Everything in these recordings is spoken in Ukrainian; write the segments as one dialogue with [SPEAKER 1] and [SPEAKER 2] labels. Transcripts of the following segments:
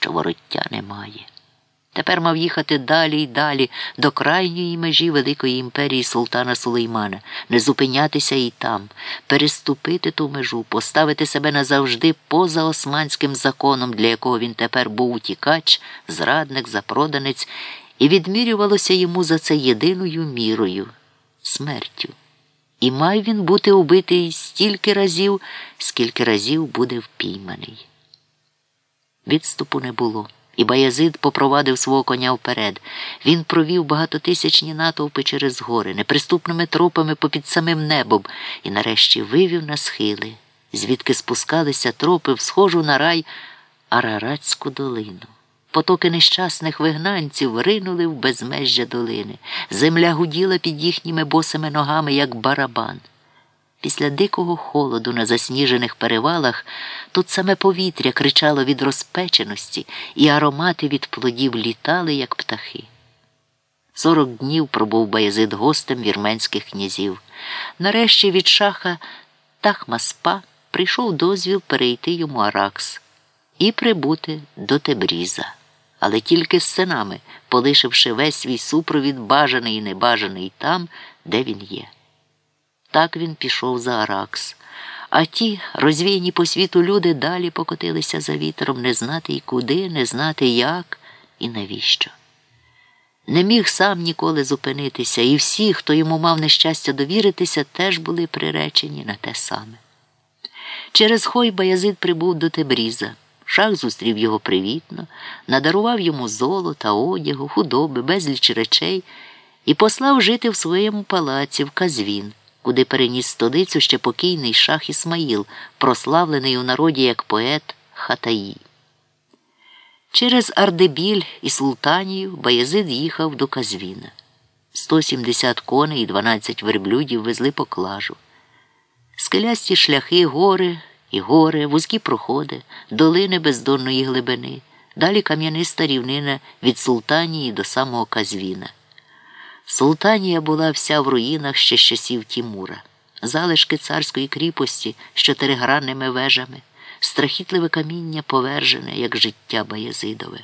[SPEAKER 1] що вороття немає. Тепер мав їхати далі й далі до крайньої межі Великої імперії султана Сулеймана, не зупинятися і там, переступити ту межу, поставити себе назавжди поза османським законом, для якого він тепер був утікач, зрадник, запроданець, і відмірювалося йому за це єдиною мірою смертю. І мав він бути убитий стільки разів, скільки разів буде впійманий. Відступу не було. І Баязид попровадив свого коня вперед. Він провів багатотисячні натовпи через гори, неприступними тропами попід самим небом, і нарешті вивів на схили, звідки спускалися тропи в схожу на рай Араратську долину. Потоки нещасних вигнанців ринули в безмежжя долини. Земля гуділа під їхніми босими ногами, як барабан. Після дикого холоду на засніжених перевалах тут саме повітря кричало від розпеченості, і аромати від плодів літали, як птахи. Сорок днів пробув Баязид гостем вірменських князів. Нарешті від шаха Тахмаспа прийшов дозвіл перейти йому Аракс і прибути до Тебріза, але тільки з синами, полишивши весь свій супровід бажаний і небажаний там, де він є. Так він пішов за Аракс. А ті, розвіяні по світу люди, далі покотилися за вітром, не знати і куди, не знати як і навіщо. Не міг сам ніколи зупинитися, і всі, хто йому мав нещастя довіритися, теж були приречені на те саме. Через хой Баязид прибув до Тебріза. Шах зустрів його привітно, надарував йому золота, одягу, худоби, безліч речей і послав жити в своєму палаці в Казвін куди переніс столицю ще покійний шах Ісмаїл, прославлений у народі як поет Хатаї. Через Ардебіль і Султанію Баязид їхав до Казвіна. 170 коней і 12 верблюдів везли поклажу. Скелясті шляхи, гори і гори, вузькі проходи, долини бездонної глибини, далі кам'яниста рівнина від Султанії до самого Казвіна. Султанія була вся в руїнах ще з часів Тімура, залишки царської кріпості з чотиригранними вежами, страхітливе каміння повержене, як життя Баязидове.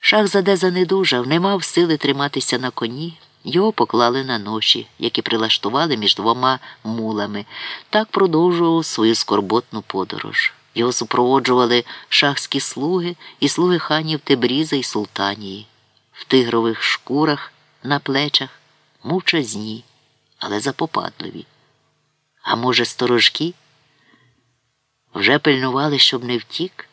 [SPEAKER 1] Шах заде занедужав, не мав сили триматися на коні, його поклали на ноші, які прилаштували між двома мулами, так продовжував свою скорботну подорож. Його супроводжували шахські слуги і слуги ханів Тебріза і Султанії. В тигрових шкурах на плечах, мовчазні, але запопадливі. А може, сторожки? Вже пильнували, щоб не втік.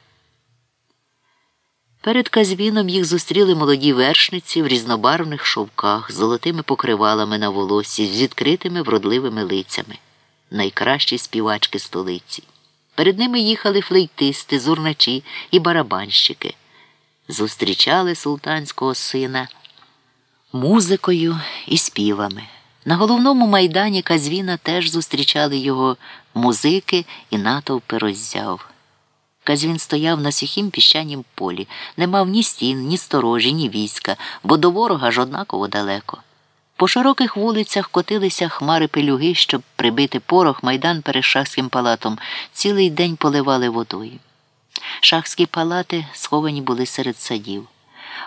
[SPEAKER 1] Перед казвіном їх зустріли молоді вершниці в різнобарвних шовках, з золотими покривалами на волосі, з відкритими вродливими лицями, найкращі співачки столиці. Перед ними їхали флейтисти, зурначі і барабанщики. Зустрічали султанського сина музикою і співами. На головному майдані Казвіна теж зустрічали його музики і натовпи роззяв. Казвін стояв на сухім піщанім полі, не мав ні стін, ні сторожі, ні війська, бо до ворога ж однаково далеко. По широких вулицях котилися хмари пелюги, щоб прибити порох майдан перед шахським палатом, цілий день поливали водою. Шахські палати сховані були серед садів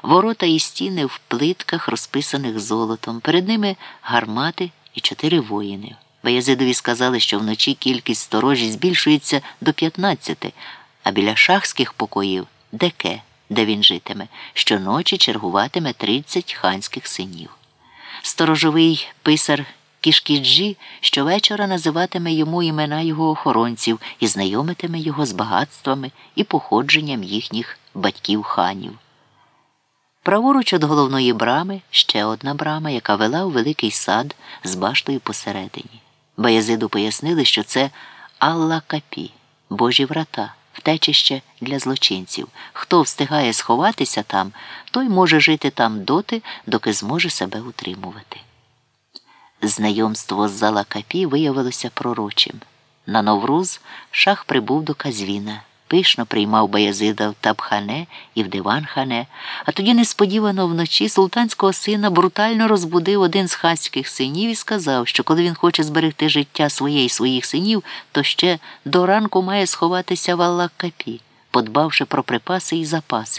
[SPEAKER 1] ворота і стіни в плитках, розписаних золотом, перед ними гармати і чотири воїни. Баязидові сказали, що вночі кількість сторожі збільшується до 15, а біля шахських покоїв деке, де він житиме, щоночі чергуватиме 30 ханських синів. Сторожовий писар Кішкіджі щовечора називатиме йому імена його охоронців і знайомитиме його з багатствами і походженням їхніх батьків ханів. Праворуч від головної брами ще одна брама, яка вела у великий сад з баштою посередині. Баязиду пояснили, що це Алла Капі, Божі врата, втечище для злочинців. Хто встигає сховатися там, той може жити там доти, доки зможе себе утримувати. Знайомство з Залакапі виявилося пророчим. На Новруз шах прибув до Казвіна пишно приймав Баязида в Табхане і в Диванхане, а тоді несподівано вночі султанського сина брутально розбудив один з хатських синів і сказав, що коли він хоче зберегти життя своє і своїх синів, то ще до ранку має сховатися в Аллах-Капі, подбавши про припаси і запаси.